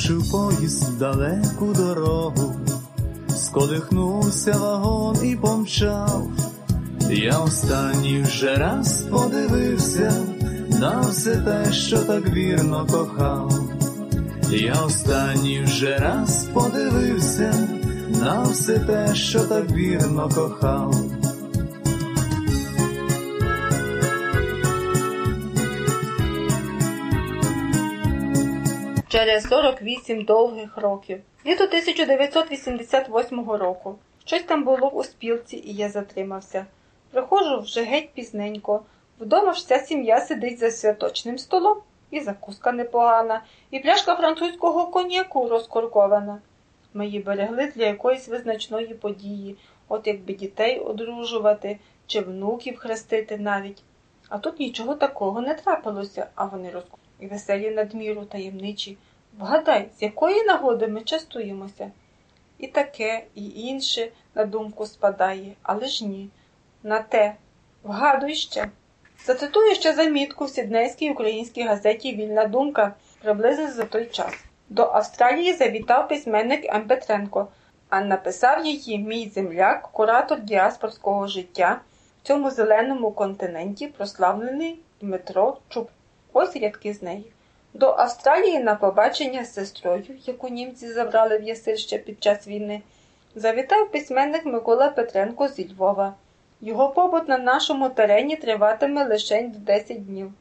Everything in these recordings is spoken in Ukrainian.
Рушив поїзд далеку дорогу, сколихнувся вагон і помчав. Я останній вже раз подивився на все те, що так вірно кохав. Я останній вже раз подивився на все те, що так вірно кохав. Через 48 довгих років. Літо 1988 року. Щось там було у спілці, і я затримався. Приходжу вже геть пізненько. Вдома ж вся сім'я сидить за святочним столом, і закуска непогана, і пляшка французького коньяку розкоркована. Ми її берегли для якоїсь визначної події, от якби дітей одружувати чи внуків хрестити навіть. А тут нічого такого не трапилося, а вони розкорковані і веселі надміру таємничі. Вгадай, з якої нагоди ми частуємося. І таке, і інше на думку спадає, але ж ні. На те, вгадуй ще. Зацитую ще замітку в Сіднейській українській газеті Вільна думка приблизно за той час. До Австралії завітав письменник М. Петренко, а написав її мій земляк, куратор діаспорського життя в цьому зеленому континенті, прославлений Дмитро Чуб. Ось рядки з неї. До Австралії на побачення з сестрою, яку німці забрали в Ясиль ще під час війни, завітав письменник Микола Петренко зі Львова. Його побут на нашому терені триватиме лише 10 днів.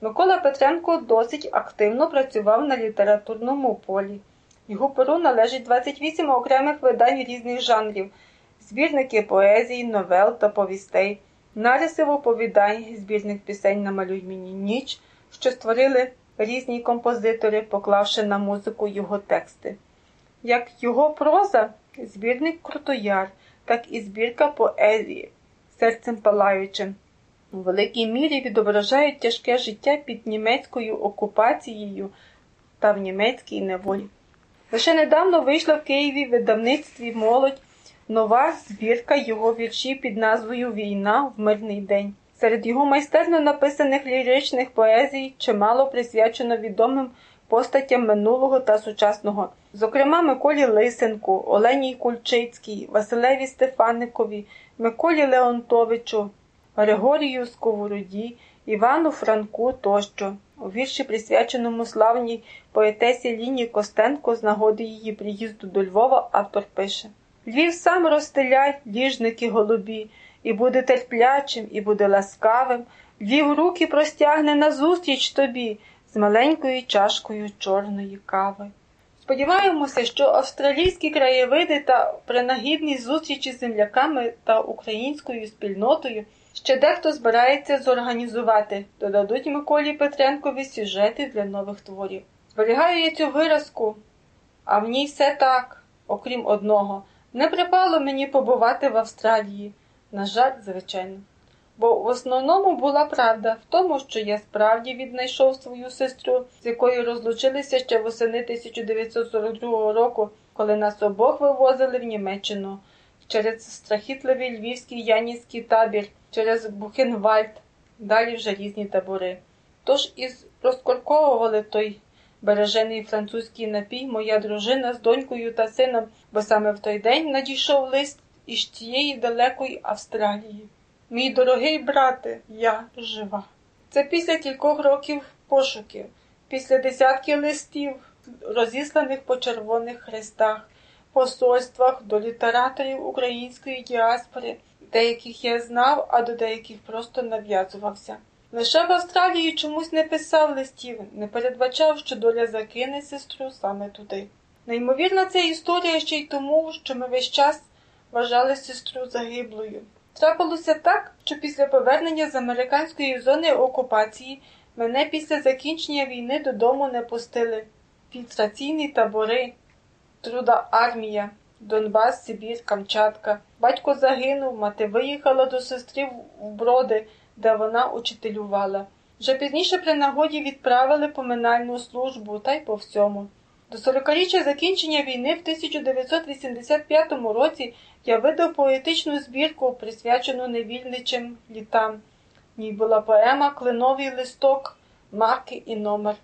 Микола Петренко досить активно працював на літературному полі. Його перу належить 28 окремих видань різних жанрів, збірники поезії, новел та повістей, нарисів оповідань, збірних пісень Намалюй мені ніч що створили різні композитори, поклавши на музику його тексти. Як його проза, збірник Крутояр, так і збірка поезії, серцем палаючим, у великій мірі відображають тяжке життя під німецькою окупацією та в німецькій неволі. Лише недавно вийшла в Києві в видавництві молодь нова збірка його віршів під назвою Війна в мирний день. Серед його майстерно написаних ліричних поезій чимало присвячено відомим постатям минулого та сучасного, зокрема Миколі Лисенку, Оленій Кульчицькій, Василеві Стефаникові, Миколі Леонтовичу, Григорію Сковороді, Івану Франку тощо. У вірші, присвяченому славній поетесі Ліні Костенко з нагоди її приїзду до Львова, автор пише Львів сам розстеляй, ліжники голубі і буде терплячим, і буде ласкавим, Львів руки простягне назустріч тобі з маленькою чашкою чорної кави. Сподіваємося, що австралійські краєвиди та принагідні зустрічі з земляками та українською спільнотою ще дехто збирається зорганізувати, додадуть Миколі Петренкові сюжети для нових творів. Зберігаю я цю виразку, а в ній все так, окрім одного, не припало мені побувати в Австралії. На жаль, звичайно. Бо в основному була правда в тому, що я справді віднайшов свою сестру, з якою розлучилися ще восени 1942 року, коли нас обох вивозили в Німеччину через страхітливий львівський янівський табір, через Бухенвальд, далі вже різні табори. Тож і розкорковували той бережений французький напій моя дружина з донькою та сином, бо саме в той день надійшов лист із тієї далекої Австралії. Мій дорогий брате, я жива. Це після кількох років пошуків, після десятків листів, розісланих по червоних хрестах, посольствах до літераторів української діаспори, деяких я знав, а до деяких просто нав'язувався. Лише в Австралії чомусь не писав листів, не передбачав, що доля закине сестру саме туди. Неймовірна ця історія ще й тому, що ми весь час вважали сестру загиблою. Трапилося так, що після повернення з американської зони окупації мене після закінчення війни додому не пустили. Фільтраційні табори, труда армія, Донбас, Сибір, Камчатка. Батько загинув, мати виїхала до сестри в Броди, де вона учителювала. Вже пізніше при нагоді відправили поминальну службу та й по всьому. До 40-річчя закінчення війни в 1985 році я видав поетичну збірку, присвячену невільничим літам. В ній була поема Клиновий листок, марки і номер.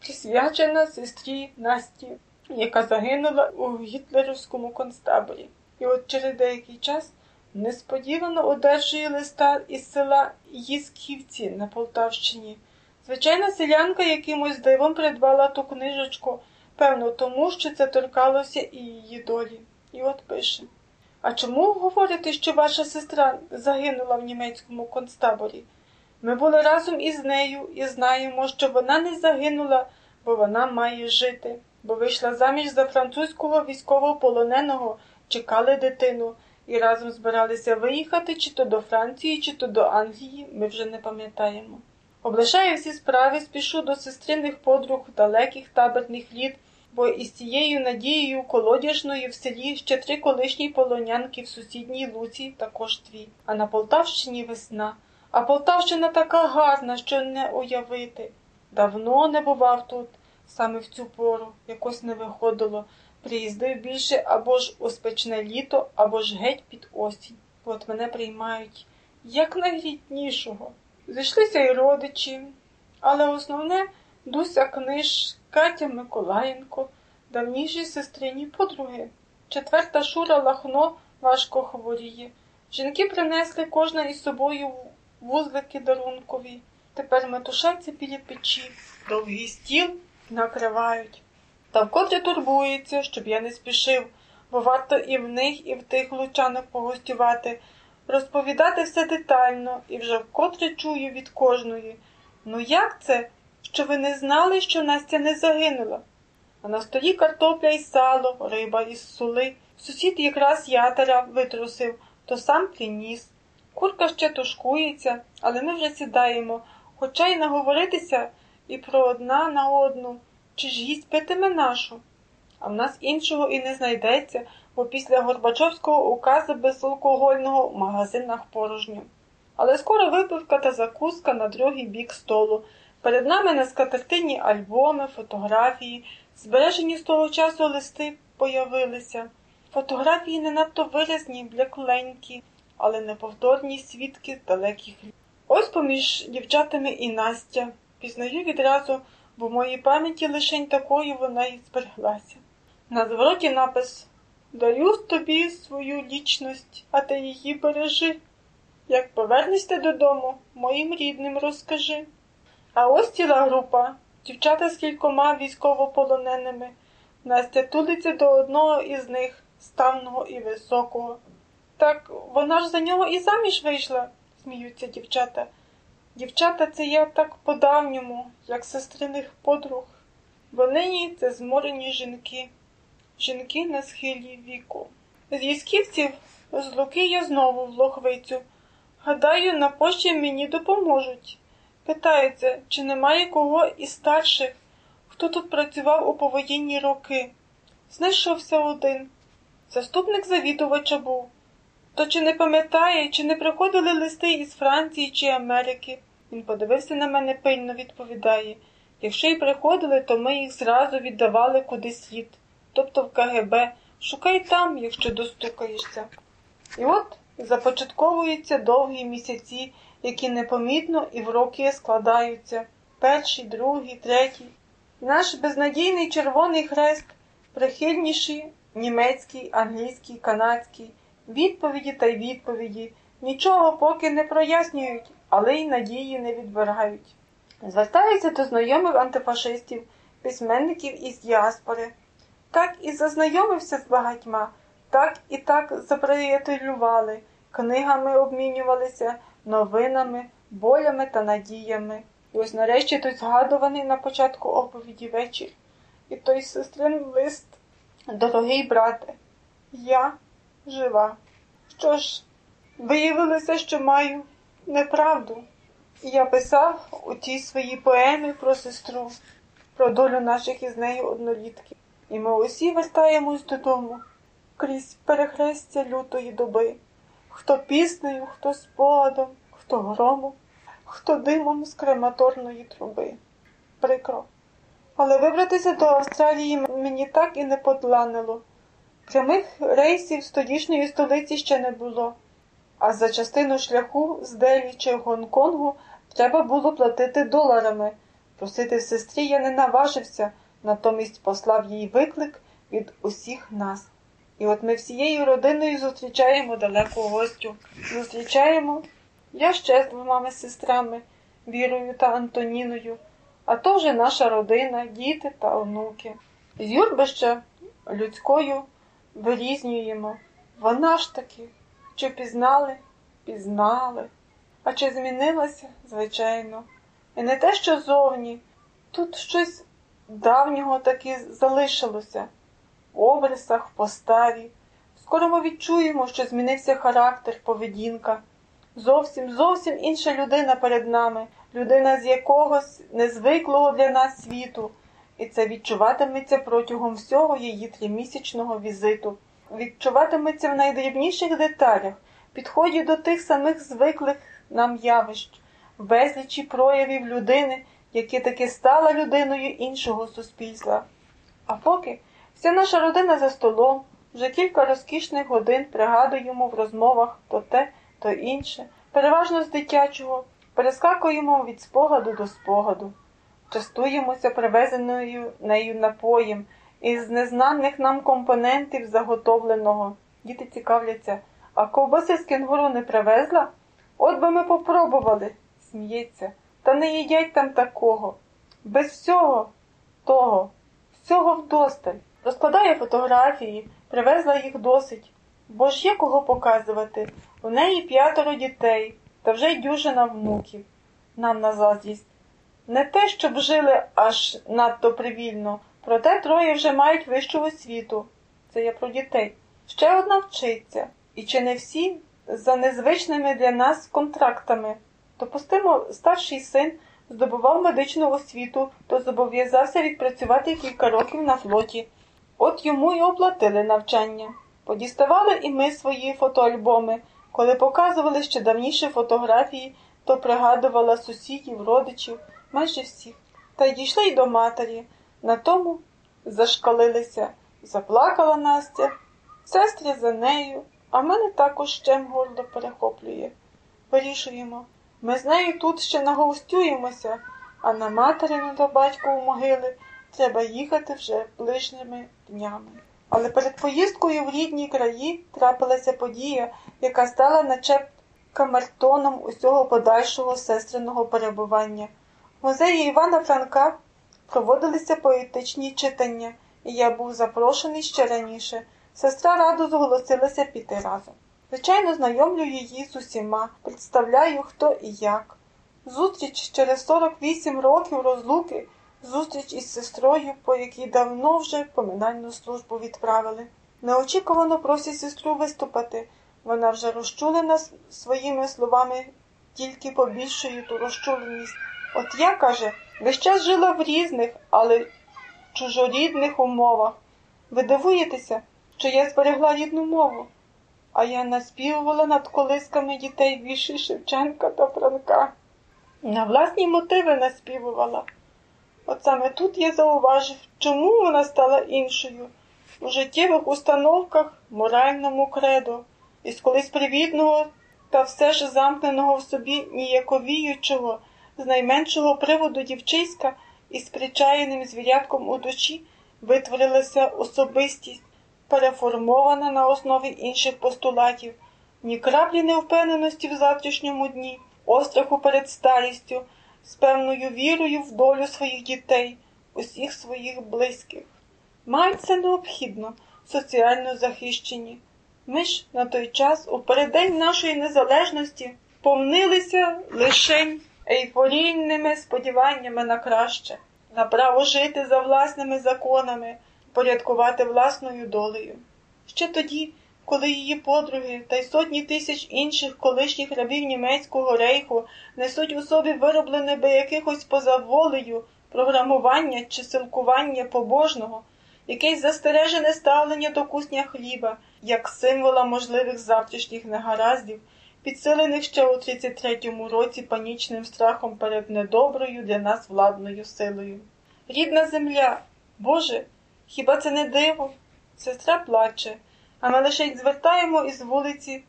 присвячена сестрі Насті, яка загинула у гітлерівському концтаборі. І от через деякий час несподівано одержує листа із села Їсківці на Полтавщині. Звичайна селянка якимось дивом придбала ту книжечку, певно, тому що це торкалося і її долі. І от пише. А чому говорите, що ваша сестра загинула в німецькому концтаборі? Ми були разом із нею і знаємо, що вона не загинула, бо вона має жити, бо вийшла заміж за французького військовополоненого, чекали дитину і разом збиралися виїхати чи то до Франції, чи то до Англії, ми вже не пам'ятаємо. Облишаю всі справи, спішу до сестриних подруг далеких таборних літ, бо із цією надією колодяжною в селі ще три колишні полонянки в сусідній луці також дві, а на Полтавщині весна. А Полтавщина така гарна, що не уявити. Давно не бував тут, саме в цю пору, якось не виходило. Приїздив більше або ж у спечне літо, або ж геть під осінь. От мене приймають як найріднішого. Зійшлися й родичі, але основне Дуся Книж, Катя Миколаєнко, давніші сестрині подруги. Четверта Шура Лахно важко хворіє. Жінки принесли кожна із собою вузлики дарункові. Тепер метушаться біля печі, довгий стіл накривають. Та вкотре турбується, щоб я не спішив, бо варто і в них, і в тих лучанок погостювати, розповідати все детально і вже вкотре чую від кожної. Ну як це, що ви не знали, що Настя не загинула? А на столі картопля і сало, риба із сули. Сусід якраз ятера витрусив, то сам приніс. Курка ще тушкується, але ми вже сідаємо, хоча й наговоритися і про одна на одну. Чи ж їсть питиме нашу? А в нас іншого і не знайдеться, бо після Горбачовського указу безалкогольного в магазинах порожньо. Але скоро випивка та закуска на другий бік столу. Перед нами на скатертині альбоми, фотографії, збережені з того часу листи появилися. Фотографії не надто виразні, блекленькі, але неповторні свідки далеких літ. Ось поміж дівчатами і Настя. Пізнаю відразу, бо в моїй пам'яті лишень такою вона і збереглася. На звороті напис Даю тобі свою лічність, а ти її бережи. Як повернешся додому, моїм рідним розкажи. А ось ціла група, дівчата з кількома військовополоненими. Настя тулиться до одного із них, ставного і високого. Так вона ж за нього і заміж вийшла, сміються дівчата. Дівчата це я так по-давньому, як сестриних подруг. Вони це зморені жінки, жінки на схилі віку. З Ясківців з Луки я знову в Лохвицю. Гадаю, на пошті мені допоможуть. Питаються, чи немає кого із старших, хто тут працював у повоєнні роки. Знайшовся один. Заступник завідувача був. То чи не пам'ятає, чи не приходили листи із Франції чи Америки? Він подивився на мене пильно, відповідає. Якщо й приходили, то ми їх зразу віддавали куди слід, тобто в КГБ. Шукай там, якщо достукаєшся. І от започатковуються довгі місяці, які непомітно і в роки складаються перший, другий, третій. Наш безнадійний Червоний Хрест, прихильніший німецький, англійський, канадський, відповіді та й відповіді, нічого поки не прояснюють, але й надії не відбирають. Звертаються до знайомих антифашистів, письменників із діаспори. Так і зазнайомився з багатьма, так і так заприятелювали, книгами обмінювалися, новинами, болями та надіями. І ось нарешті той згадуваний на початку оповіді вечір. І той сестрин лист, дорогий брате, я жива. Що ж, виявилося, що маю неправду. І я писав у тій своїй поемі про сестру, про долю наших із нею однолітків. І ми усі вертаємось додому крізь перехрестя лютої доби. Хто піснею, хто спогадом, хто громом, хто димом з крематорної труби. Прикро. Але вибратися до Австралії мені так і не подланило. Прямих рейсів з тодішньої столиці ще не було, а за частину шляху з Делі чи Гонконгу треба було платити доларами, Просити сестрі я не наважився, натомість послав їй виклик від усіх нас. І от ми всією родиною зустрічаємо далеку гостю. Зустрічаємо я ще з двома сестрами, Вірою та Антоніною, а то вже наша родина, діти та онуки. З юрбища людською вирізнюємо. Вона ж таки, чи пізнали? Пізнали. А чи змінилася? Звичайно. І не те, що зовні. Тут щось давнього таки залишилося обрисах, в поставі. Скоро ми відчуємо, що змінився характер, поведінка. Зовсім, зовсім інша людина перед нами, людина з якогось незвиклого для нас світу, і це відчуватиметься протягом всього її тримісячного візиту. Відчуватиметься в найдрібніших деталях, підході до тих самих звиклих нам явищ, безлічі проявів людини, які таки стала людиною іншого суспільства. А поки вся наша родина за столом, вже кілька розкішних годин пригадуємо в розмовах то те, то інше, переважно з дитячого, перескакуємо від спогаду до спогаду, частуємося привезеною нею напоєм із незнаних нам компонентів заготовленого. Діти цікавляться, а ковбаси з кенгуру не привезла? От би ми попробували, сміється, та не їдять там такого. Без всього того, всього вдосталь. Розкладає фотографії, привезла їх досить, бо ж є кого показувати. У неї п'ятеро дітей, та вже й дюжина внуків. Нам на заздрість. Не те, щоб жили аж надто привільно, проте троє вже мають вищу освіту. Це я про дітей. Ще одна вчиться, і чи не всі за незвичними для нас контрактами. Допустимо, старший син здобував медичну освіту, то зобов'язався відпрацювати кілька років на флоті. От йому й оплатили навчання. Подіставали і ми свої фотоальбоми. Коли показували ще давніші фотографії, то пригадувала сусідів, родичів, майже всіх. Та й дійшли й до матері. На тому зашкалилися. Заплакала Настя, сестри за нею, а мене також щем горло перехоплює. Вирішуємо. Ми з нею тут ще нагостюємося, а на материну до батькову могили треба їхати вже ближніми днями. Але перед поїздкою в рідні краї трапилася подія, яка стала наче камертоном усього подальшого сестриного перебування. В музеї Івана Франка проводилися поетичні читання, і я був запрошений ще раніше. Сестра радо зголосилася піти разом. Звичайно, знайомлю її з усіма, представляю, хто і як. Зустріч через 48 років розлуки, зустріч із сестрою, по якій давно вже поминальну службу відправили. Неочікувано просить сестру виступати. Вона вже розчулена своїми словами, тільки побільшує ту розчуленість. От я, каже, весь час жила в різних, але чужорідних умовах. Ви дивуєтеся, що я зберегла рідну мову, а я наспівувала над колисками дітей вірші Шевченка та Франка. На власні мотиви наспівувала. От саме тут я зауважив, чому вона стала іншою. У життєвих установках, моральному кредо, із колись привітного та все ж замкненого в собі ніяковіючого, з найменшого приводу дівчиська із причаєним звірятком у душі витворилася особистість, переформована на основі інших постулатів, ні краплі невпевненості в завтрашньому дні, остраху перед старістю, з певною вірою в долю своїх дітей, усіх своїх близьких. Мають необхідно, соціально захищені. Ми ж на той час, у переддень нашої незалежності, повнилися лишень ейфорійними сподіваннями на краще, на право жити за власними законами, порядкувати власною долею. Ще тоді, коли її подруги та й сотні тисяч інших колишніх рабів німецького рейху несуть у собі вироблене би якихось поза волею програмування чи силкування побожного, якесь застережене ставлення до кусня хліба, як символа можливих завтрашніх негараздів, підсилених ще у 33-му році панічним страхом перед недоброю для нас владною силою. Рідна земля, Боже, хіба це не диво? Сестра плаче, а ми лише й звертаємо із вулиці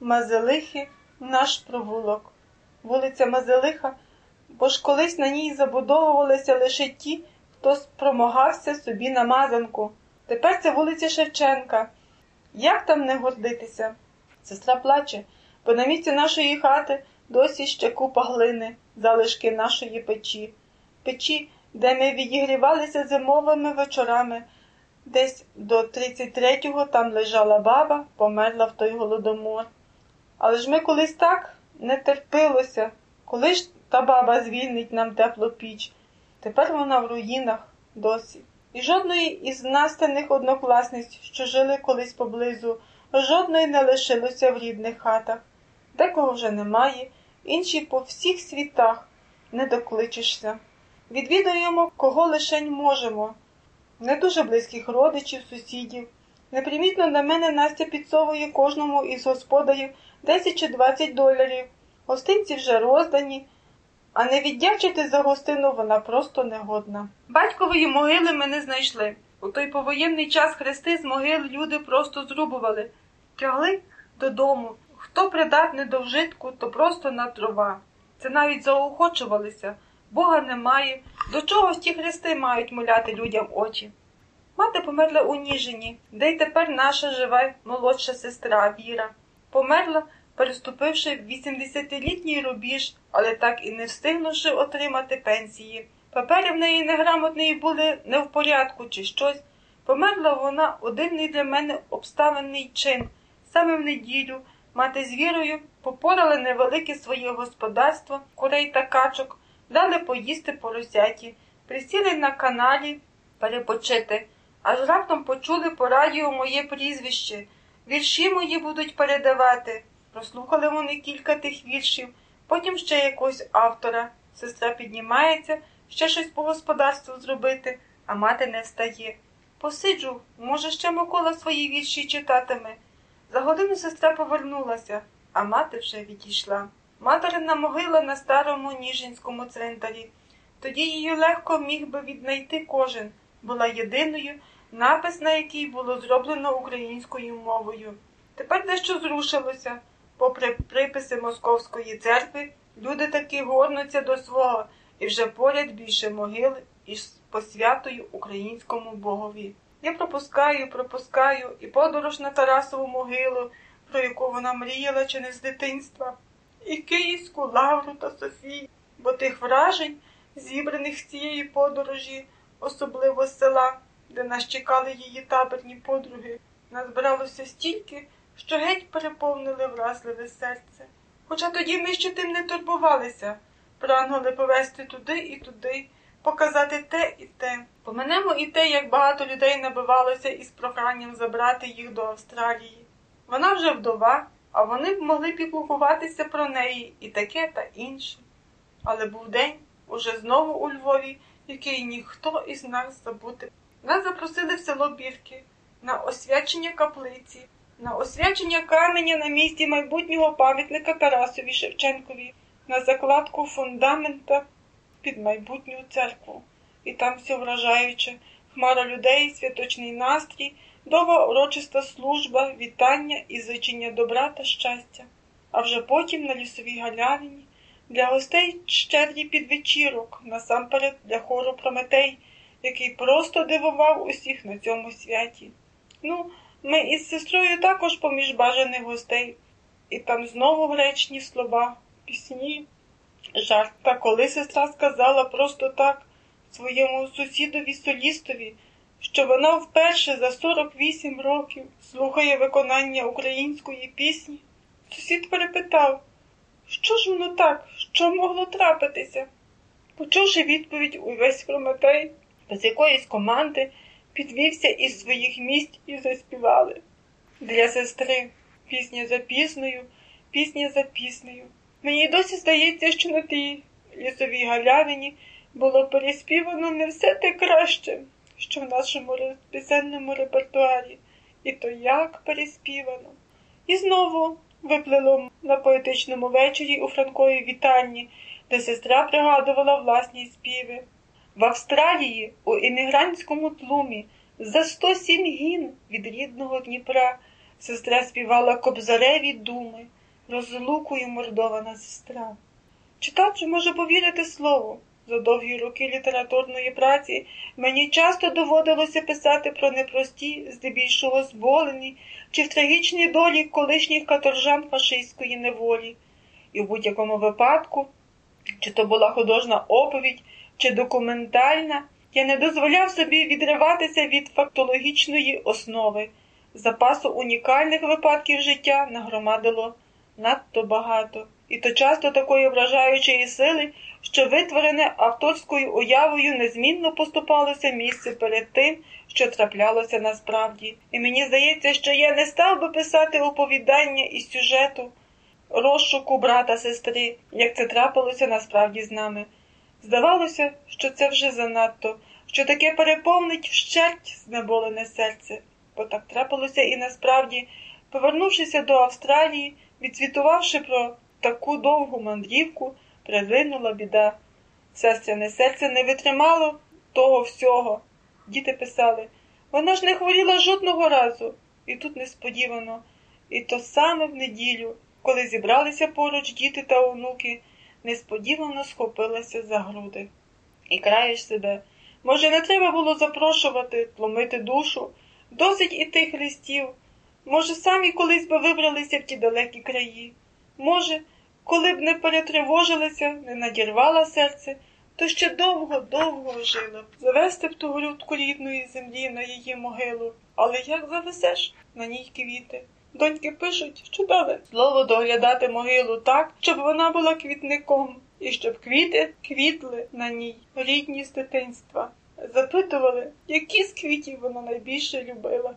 Мазелихи наш провулок. Вулиця Мазелиха бо ж колись на ній забудовувалися лише ті, хто спромагався собі на мазанку. Тепер це вулиця Шевченка. Як там не гордитися? Сестра плаче, бо на місці нашої хати досі ще купа глини, залишки нашої печі, печі, де ми відігрівалися зимовими вечорами. Десь до 33-го там лежала баба, померла в той голодомор. Але ж ми колись так не терпилося, коли ж та баба звільнить нам теплу піч. Тепер вона в руїнах досі. І жодної із настаних однокласниць, що жили колись поблизу, жодної не лишилося в рідних хатах. Декого вже немає, інші по всіх світах не докличешся. Відвідуємо, кого лишень можемо, не дуже близьких родичів, сусідів. Непримітно на мене Настя підсовує кожному із господарів 10 чи 20 доларів. Гостинці вже роздані, а не віддячити за гостину вона просто негодна. Батькової могили ми не знайшли. У той повоєнний час хрести з могил люди просто зрубували, тягли додому. Хто придатний до вжитку, то просто на дрова. Це навіть заохочувалися. Бога немає. До чого ж ті хрести мають моляти людям очі? Мати померла у Ніжині, де й тепер наша жива молодша сестра Віра. Померла, переступивши 80-літній рубіж, але так і не встигнувши отримати пенсії. Папери в неї неграмотної були не в порядку чи щось. Померла вона у дивний для мене обставинний чин. Саме в неділю мати з вірою попорали невелике своє господарство, курей та качок, дали поїсти поросяті, присіли на каналі перепочити, аж раптом почули по радіо моє прізвище. Вірші мої будуть передавати. Прослухали вони кілька тих віршів, потім ще якогось автора. Сестра піднімається, ще щось по господарству зробити, а мати не встає. Посиджу, може, ще Микола свої вірші читатиме. За годину сестра повернулася, а мати вже відійшла. Материна могила на старому Ніжинському цвинтарі. Тоді її легко міг би віднайти кожен, була єдиною, напис на якій було зроблено українською мовою. Тепер дещо зрушилося. Попри приписи Московської церкви, люди таки горнуться до свого і вже поряд більше могил із посвятою українському богові. Я пропускаю, пропускаю і подорож на Тарасову могилу, про яку вона мріяла чи не з дитинства, і Київську Лавру та Софію, бо тих вражень, зібраних з цієї подорожі, особливо з села, де нас чекали її таборні подруги, назбиралося стільки, що геть переповнили вразливе серце. Хоча тоді ми ще тим не турбувалися, прагнули повести туди і туди, показати те і те. Поминемо і те, як багато людей набивалося із проханням забрати їх до Австралії. Вона вже вдова, а вони б могли піклуватися про неї і таке та інше. Але був день уже знову у Львові, який ніхто із нас забути. Нас запросили в село Бірки на освячення каплиці, на освячення каменя на місці майбутнього пам'ятника Тарасові Шевченкові, на закладку фундамента під майбутню церкву. І там все вражаюче, хмара людей, святочний настрій, довга урочиста служба, вітання і зичення добра та щастя. А вже потім на лісовій галявині для гостей щедрі підвечірок, насамперед для хору Прометей, який просто дивував усіх на цьому святі. Ну, ми із сестрою також поміж бажаних гостей, і там знову гречні слова, пісні, жарт. Та коли сестра сказала просто так своєму сусідові солістові, що вона вперше за 48 років слухає виконання української пісні, сусід перепитав, що ж воно так, що могло трапитися? Почувши відповідь увесь Прометей, без якоїсь команди, підвівся із своїх місць і заспівали. Для сестри пісня за піснею, пісня за піснею. Мені досі здається, що на тій лісовій галявині було переспівано не все те краще, що в нашому пісенному репертуарі, і то як переспівано. І знову виплило на поетичному вечорі у Франковій вітальні, де сестра пригадувала власні співи. В Австралії у емігрантському тлумі за 107 гін від рідного Дніпра сестра співала кобзареві думи, розлукою мордована сестра. Читач може повірити слову. За довгі роки літературної праці мені часто доводилося писати про непрості, здебільшого зболені чи в трагічній долі колишніх каторжан фашистської неволі. І в будь-якому випадку, чи то була художна оповідь, чи документальна, я не дозволяв собі відриватися від фактологічної основи. Запасу унікальних випадків життя нагромадило надто багато, і то часто такої вражаючої сили, що витворене авторською уявою незмінно поступалося місце перед тим, що траплялося насправді. І мені здається, що я не став би писати оповідання із сюжету розшуку брата сестри, як це трапилося насправді з нами. Здавалося, що це вже занадто, що таке переповнить вщерть знеболене серце, бо так трапилося і насправді, повернувшися до Австралії, відзвітувавши про таку довгу мандрівку, приринула біда. Сестрине серце не витримало того всього. Діти писали, вона ж не хворіла жодного разу, і тут несподівано, і то саме в неділю, коли зібралися поруч діти та онуки, несподівано схопилася за груди. І краєш себе. Може, не треба було запрошувати, тломити душу, досить і тих листів. Може, самі колись би вибралися в ті далекі краї. Може, коли б не перетривожилася, не надірвала серце, то ще довго-довго жила б. Завести б ту грудку рідної землі на її могилу. Але як завезеш на ній квіти? Доньки пишуть, що дали слово доглядати могилу так, щоб вона була квітником, і щоб квіти квітли на ній, рідні з дитинства. Запитували, які з квітів вона найбільше любила.